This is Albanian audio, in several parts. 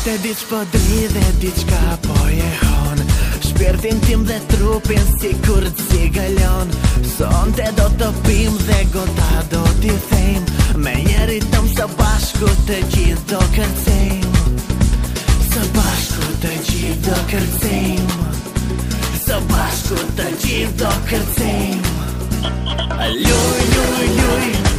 Te diq po dri dhe diçka po e hon Shpirtin tim dhe trupin si kur t'si galon Son te do të pim dhe gota do t'i thejm Me njeri tëm së bashku të gjith do kërcejm Së bashku të gjith do kërcejm Së bashku të gjith do kërcejm Luj, luj, luj, luj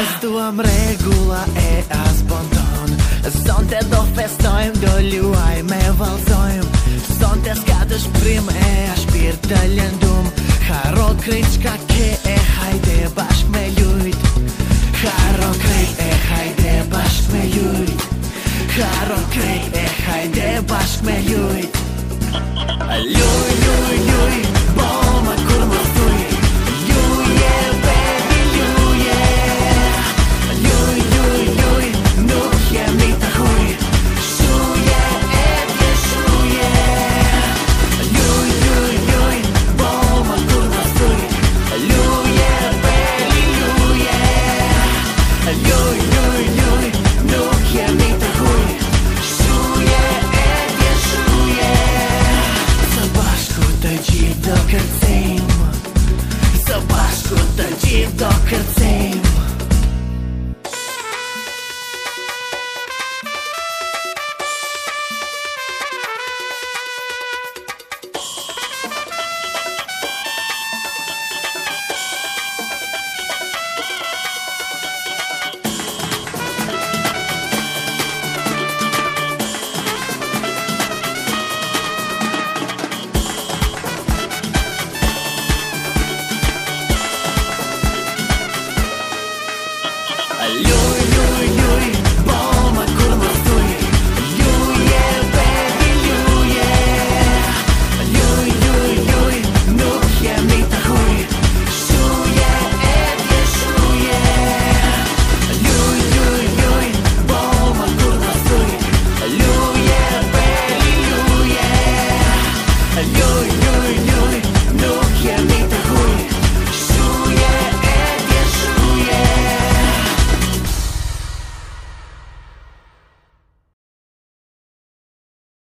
Kës am regula e as bon ton Zon të do festojm, do luaj me valzojm Zon të s'ka të shprim e as pir të lëndum Haro krejt qka ke e hajde bashk me lujt Haro krejt e hajde bashk me lujt Haro krejt e hajde bashk me lujt Lujt serce You